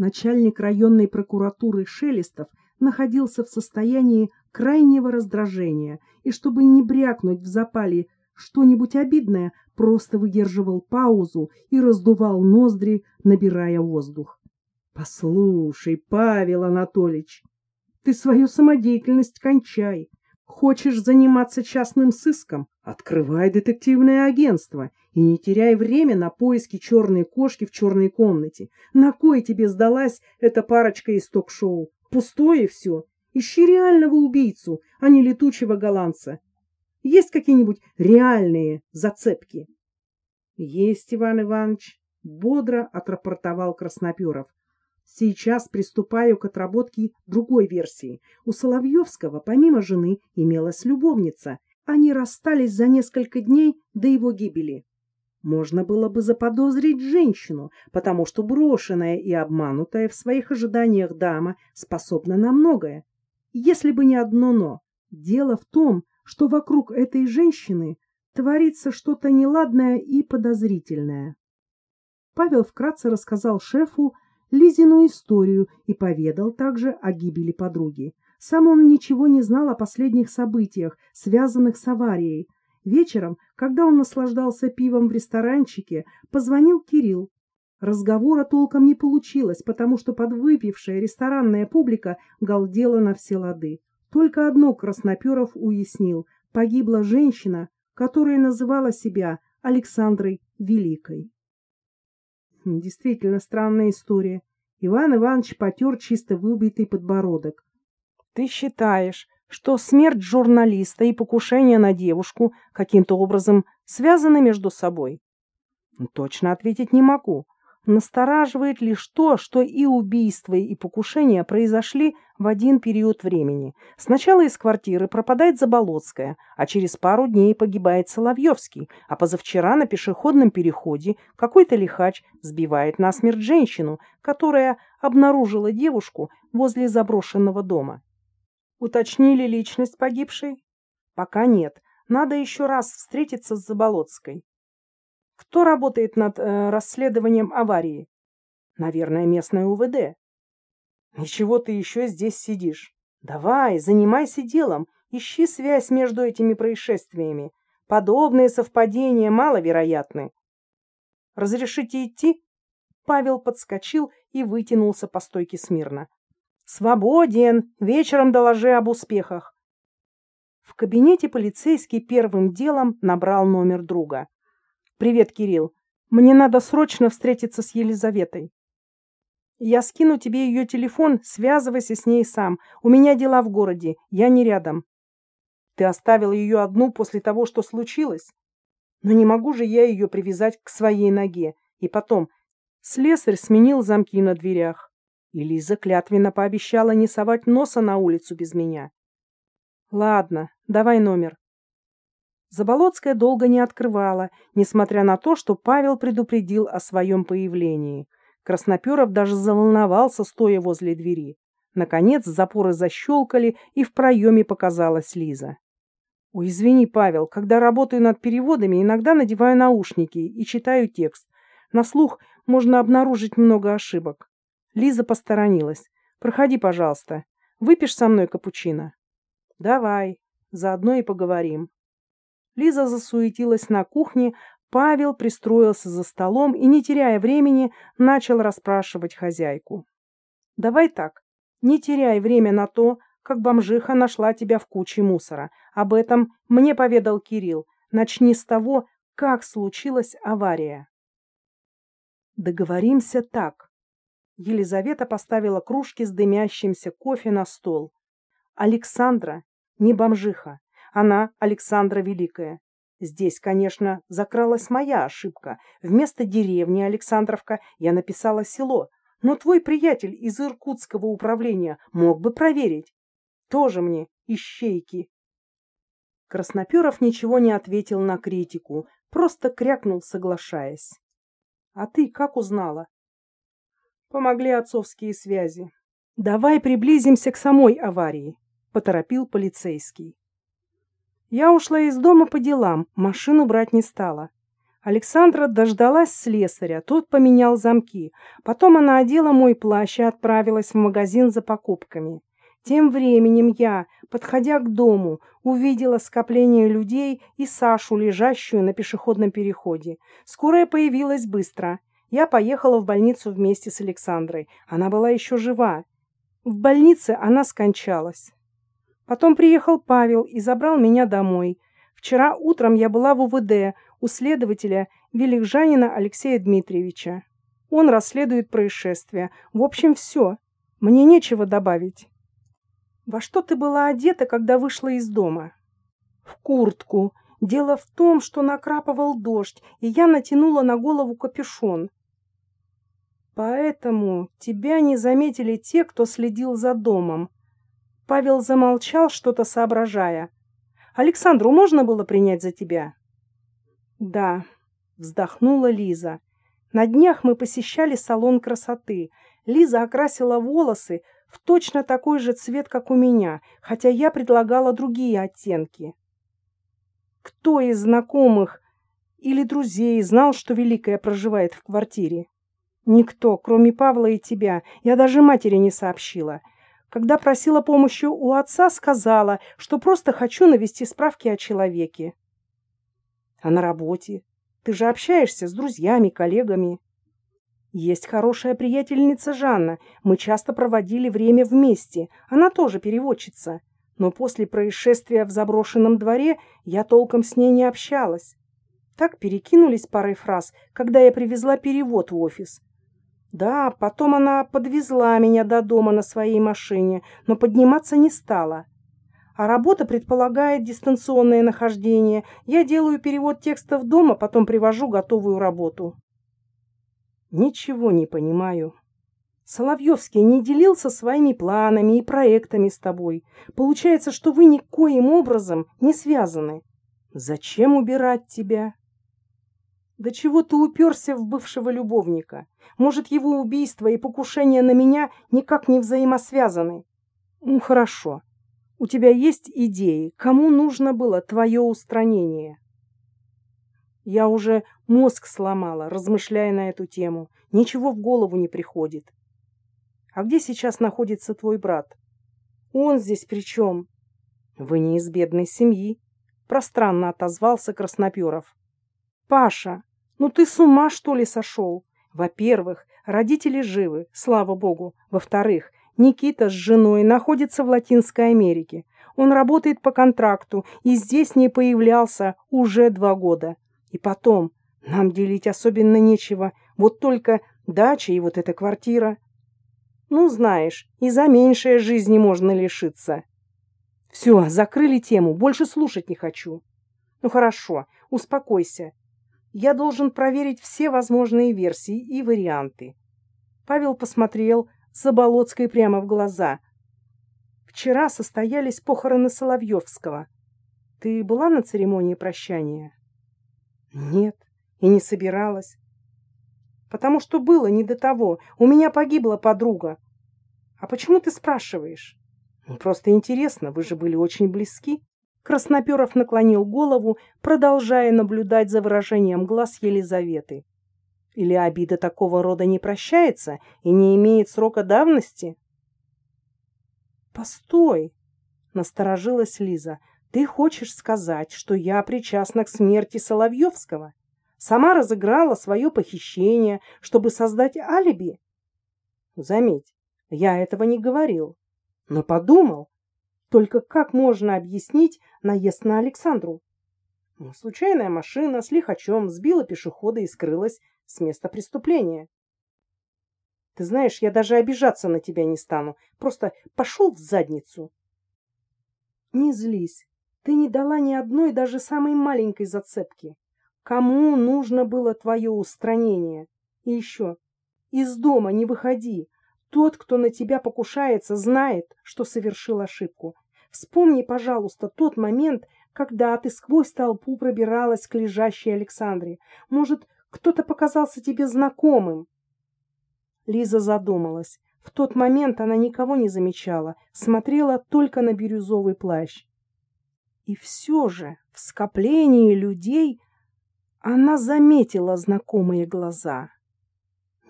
Начальник районной прокуратуры Шелестов находился в состоянии крайнего раздражения и, чтобы не брякнуть в запале что-нибудь обидное, просто выдерживал паузу и раздувал ноздри, набирая воздух. — Послушай, Павел Анатольевич, ты свою самодеятельность кончай. Хочешь заниматься частным сыском? Открывай детективное агентство и не теряй время на поиски черной кошки в черной комнате. На кой тебе сдалась эта парочка из ток-шоу? Пустое все. Ищи реального убийцу, а не летучего голландца. Есть какие-нибудь реальные зацепки? — Есть, Иван Иванович, — бодро отрапортовал Красноперов. — Сейчас приступаю к отработке другой версии. У Соловьевского, помимо жены, имелась любовница. Они расстались за несколько дней до его гибели. Можно было бы заподозрить женщину, потому что брошенная и обманутая в своих ожиданиях дама способна на многое. Если бы не одно «но». Дело в том, что вокруг этой женщины творится что-то неладное и подозрительное. Павел вкратце рассказал шефу Лизину историю и поведал также о гибели подруги. Сам он ничего не знал о последних событиях, связанных с аварией. Вечером, когда он наслаждался пивом в ресторанчике, позвонил Кирилл. Разговора толком не получилось, потому что подвыпившая ресторанная публика галдела на все лады. Только одно Красноперов уяснил – погибла женщина, которая называла себя Александрой Великой. Действительно странная история. Иван Иванович потер чисто выбитый подбородок. Ты считаешь, что смерть журналиста и покушение на девушку каким-то образом связаны между собой? Точно ответить не могу. Настораживает лишь то, что и убийство, и покушение произошли в один период времени. Сначала из квартиры пропадает Заболоцкая, а через пару дней погибает Соловьевский, а позавчера на пешеходном переходе какой-то лихач сбивает насмерть женщину, которая обнаружила девушку возле заброшенного дома. Уточнили личность погибшей? Пока нет. Надо еще раз встретиться с Заболоцкой. Кто работает над э, расследованием аварии? Наверное, местное УВД. Ничего ты еще здесь сидишь. Давай, занимайся делом, ищи связь между этими происшествиями. Подобные совпадения маловероятны. Разрешите идти? Павел подскочил и вытянулся по стойке смирно. Свободен. Вечером доложи об успехах. В кабинете полицейский первым делом набрал номер друга. «Привет, Кирилл. Мне надо срочно встретиться с Елизаветой. Я скину тебе ее телефон, связывайся с ней сам. У меня дела в городе, я не рядом. Ты оставил ее одну после того, что случилось? Но не могу же я ее привязать к своей ноге. И потом, слесарь сменил замки на дверях. И Лиза клятвенно пообещала не совать носа на улицу без меня. Ладно, давай номер. Заболоцкая долго не открывала, несмотря на то, что Павел предупредил о своем появлении. Красноперов даже заволновался, стоя возле двери. Наконец запоры защелкали, и в проеме показалась Лиза. «Ой, извини, Павел, когда работаю над переводами, иногда надеваю наушники и читаю текст. На слух можно обнаружить много ошибок». Лиза посторонилась. «Проходи, пожалуйста. Выпьешь со мной капучино?» «Давай. Заодно и поговорим». Лиза засуетилась на кухне, Павел пристроился за столом и, не теряя времени, начал расспрашивать хозяйку. «Давай так, не теряй время на то, как бомжиха нашла тебя в куче мусора. Об этом мне поведал Кирилл. Начни с того, как случилась авария». «Договоримся так». Елизавета поставила кружки с дымящимся кофе на стол. «Александра не бомжиха. Она Александра Великая. Здесь, конечно, закралась моя ошибка. Вместо деревни Александровка я написала село. Но твой приятель из Иркутского управления мог бы проверить. Тоже мне ищейки. Красноперов ничего не ответил на критику, просто крякнул, соглашаясь. А ты как узнала? Помогли отцовские связи. Давай приблизимся к самой аварии, поторопил полицейский. Я ушла из дома по делам, машину брать не стала. Александра дождалась слесаря, тот поменял замки. Потом она одела мой плащ и отправилась в магазин за покупками. Тем временем я, подходя к дому, увидела скопление людей и Сашу, лежащую на пешеходном переходе. Скорая появилась быстро. Я поехала в больницу вместе с Александрой. Она была еще жива. В больнице она скончалась. Потом приехал Павел и забрал меня домой. Вчера утром я была в УВД у следователя Великжанина Алексея Дмитриевича. Он расследует происшествие. В общем, все. Мне нечего добавить. Во что ты была одета, когда вышла из дома? В куртку. Дело в том, что накрапывал дождь, и я натянула на голову капюшон. Поэтому тебя не заметили те, кто следил за домом. Павел замолчал, что-то соображая. Александру можно было принять за тебя? Да, вздохнула Лиза. На днях мы посещали салон красоты. Лиза окрасила волосы в точно такой же цвет, как у меня, хотя я предлагала другие оттенки. Кто из знакомых или друзей знал, что Великая проживает в квартире? Никто, кроме Павла и тебя. Я даже матери не сообщила. Когда просила помощи у отца, сказала, что просто хочу навести справки о человеке. А на работе? Ты же общаешься с друзьями, коллегами. Есть хорошая приятельница Жанна. Мы часто проводили время вместе. Она тоже переводчица. Но после происшествия в заброшенном дворе я толком с ней не общалась. Так перекинулись парой фраз, когда я привезла перевод в офис. Да, потом она подвезла меня до дома на своей машине, но подниматься не стала. А работа предполагает дистанционное нахождение. Я делаю перевод текстов дома, потом привожу готовую работу. Ничего не понимаю. Соловьевский не делился своими планами и проектами с тобой. Получается, что вы никоим образом не связаны. Зачем убирать тебя? Да чего ты уперся в бывшего любовника? Может, его убийство и покушение на меня никак не взаимосвязаны? Ну, хорошо. У тебя есть идеи, кому нужно было твое устранение? Я уже мозг сломала, размышляя на эту тему. Ничего в голову не приходит. А где сейчас находится твой брат? Он здесь при чем? Вы не из бедной семьи. Пространно отозвался Красноперов. Паша, ну ты с ума, что ли, сошел? Во-первых, родители живы, слава богу. Во-вторых, Никита с женой находится в Латинской Америке. Он работает по контракту и здесь не появлялся уже два года. И потом, нам делить особенно нечего, вот только дача и вот эта квартира. Ну, знаешь, и за меньшее жизни можно лишиться. Все, закрыли тему, больше слушать не хочу. Ну хорошо, успокойся. Я должен проверить все возможные версии и варианты. Павел посмотрел Заболоцкой прямо в глаза. Вчера состоялись похороны Соловьевского. Ты была на церемонии прощания? Нет, и не собиралась. Потому что было не до того. У меня погибла подруга. А почему ты спрашиваешь? Ну, просто интересно, вы же были очень близки. Красноперов наклонил голову, продолжая наблюдать за выражением глаз Елизаветы. Или обида такого рода не прощается и не имеет срока давности? «Постой!» — насторожилась Лиза. «Ты хочешь сказать, что я причастна к смерти Соловьевского? Сама разыграла свое похищение, чтобы создать алиби?» «Заметь, я этого не говорил, но подумал, только как можно объяснить наезд на Александру? Ну, случайная машина с лихачом сбила пешехода и скрылась с места преступления. Ты знаешь, я даже обижаться на тебя не стану. Просто пошел в задницу. Не злись. Ты не дала ни одной даже самой маленькой зацепки. Кому нужно было твое устранение? И еще, из дома не выходи. Тот, кто на тебя покушается, знает, что совершил ошибку. Вспомни, пожалуйста, тот момент, когда ты сквозь толпу пробиралась к лежащей Александре. Может, кто-то показался тебе знакомым? Лиза задумалась. В тот момент она никого не замечала, смотрела только на бирюзовый плащ. И все же в скоплении людей Она заметила знакомые глаза.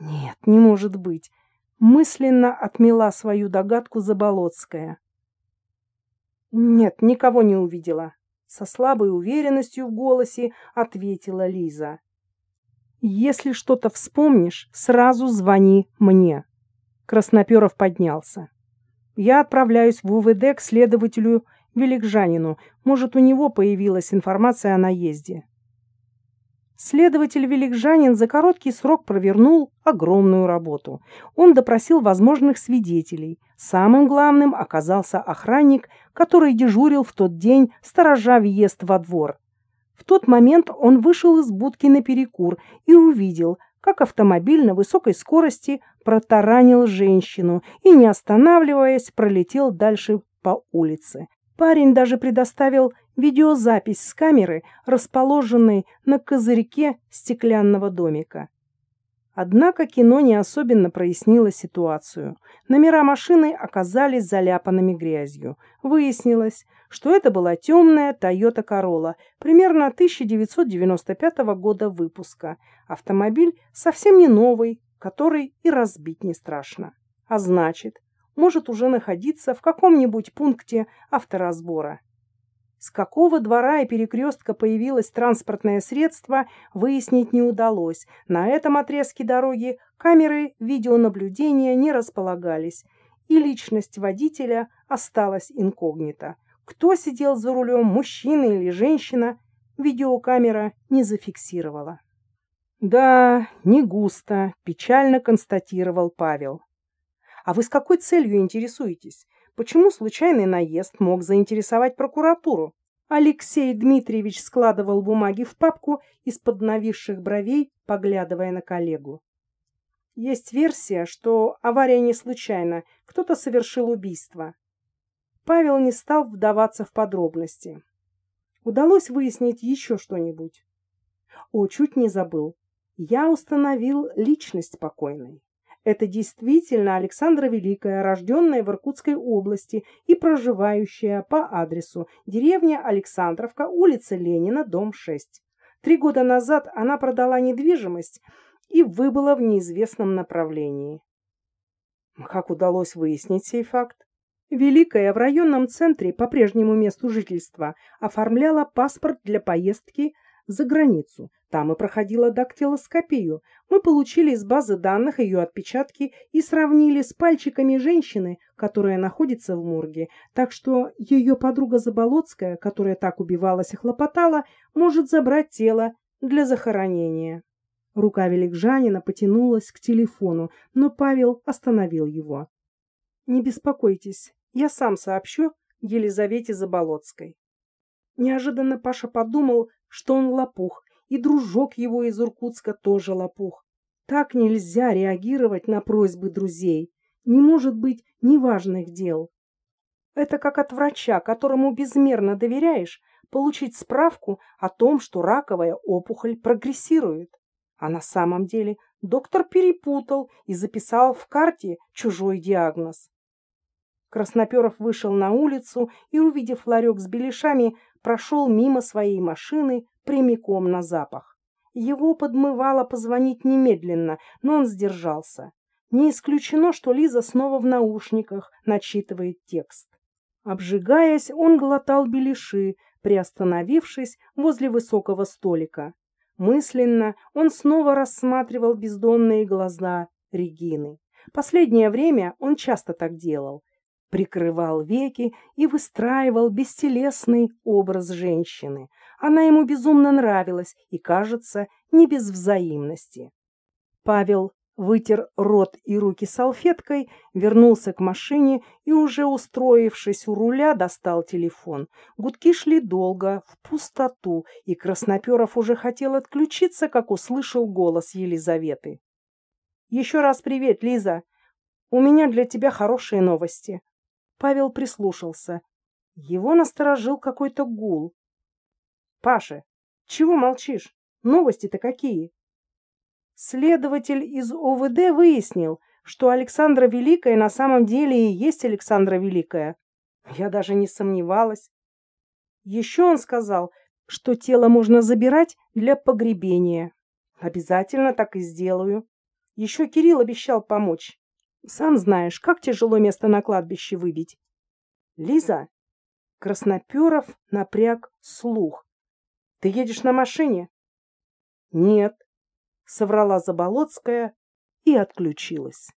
Нет, не может быть. Мысленно отмела свою догадку Заболоцкая. Нет, никого не увидела. Со слабой уверенностью в голосе ответила Лиза. Если что-то вспомнишь, сразу звони мне. Красноперов поднялся. Я отправляюсь в УВД к следователю Великжанину. Может, у него появилась информация о наезде. Следователь Великжанин за короткий срок провернул огромную работу. Он допросил возможных свидетелей. Самым главным оказался охранник, который дежурил в тот день, сторожа въезд во двор. В тот момент он вышел из будки на перекур и увидел, как автомобиль на высокой скорости протаранил женщину и, не останавливаясь, пролетел дальше по улице. Парень даже предоставил видеозапись с камеры, расположенной на козырьке стеклянного домика. Однако кино не особенно прояснило ситуацию. Номера машины оказались заляпанными грязью. Выяснилось, что это была темная Toyota Corolla, примерно 1995 года выпуска. Автомобиль совсем не новый, который и разбить не страшно. А значит, может уже находиться в каком-нибудь пункте авторазбора. С какого двора и перекрестка появилось транспортное средство, выяснить не удалось. На этом отрезке дороги камеры видеонаблюдения не располагались, и личность водителя осталась инкогнито. Кто сидел за рулем, мужчина или женщина, видеокамера не зафиксировала. «Да, не густо», – печально констатировал Павел. А вы с какой целью интересуетесь? Почему случайный наезд мог заинтересовать прокуратуру? Алексей Дмитриевич складывал бумаги в папку из-под нависших бровей, поглядывая на коллегу. Есть версия, что авария не случайна, кто-то совершил убийство. Павел не стал вдаваться в подробности. Удалось выяснить еще что-нибудь? О, чуть не забыл. Я установил личность покойной. Это действительно Александра Великая, рожденная в Иркутской области и проживающая по адресу деревня Александровка, улица Ленина, дом 6. Три года назад она продала недвижимость и выбыла в неизвестном направлении. Как удалось выяснить сей факт? Великая в районном центре по прежнему месту жительства оформляла паспорт для поездки за границу. Там и проходила дактилоскопию. Мы получили из базы данных ее отпечатки и сравнили с пальчиками женщины, которая находится в морге. Так что ее подруга Заболоцкая, которая так убивалась и хлопотала, может забрать тело для захоронения. Рука Великжанина потянулась к телефону, но Павел остановил его. «Не беспокойтесь, я сам сообщу Елизавете Заболоцкой». Неожиданно Паша подумал, что он лопух, и дружок его из Иркутска тоже лопух. Так нельзя реагировать на просьбы друзей. Не может быть неважных дел. Это как от врача, которому безмерно доверяешь, получить справку о том, что раковая опухоль прогрессирует. А на самом деле доктор перепутал и записал в карте чужой диагноз. Красноперов вышел на улицу и, увидев ларек с беляшами, прошел мимо своей машины прямиком на запах. Его подмывало позвонить немедленно, но он сдержался. Не исключено, что Лиза снова в наушниках начитывает текст. Обжигаясь, он глотал беляши, приостановившись возле высокого столика. Мысленно он снова рассматривал бездонные глаза Регины. Последнее время он часто так делал, прикрывал веки и выстраивал бестелесный образ женщины. Она ему безумно нравилась и, кажется, не без взаимности. Павел вытер рот и руки салфеткой, вернулся к машине и, уже устроившись у руля, достал телефон. Гудки шли долго, в пустоту, и Красноперов уже хотел отключиться, как услышал голос Елизаветы. «Еще раз привет, Лиза. У меня для тебя хорошие новости. Павел прислушался. Его насторожил какой-то гул. «Паша, чего молчишь? Новости-то какие?» Следователь из ОВД выяснил, что Александра Великая на самом деле и есть Александра Великая. Я даже не сомневалась. Еще он сказал, что тело можно забирать для погребения. Обязательно так и сделаю. Еще Кирилл обещал помочь. Сам знаешь, как тяжело место на кладбище выбить. Лиза, Красноперов напряг слух. Ты едешь на машине? Нет, соврала Заболоцкая и отключилась.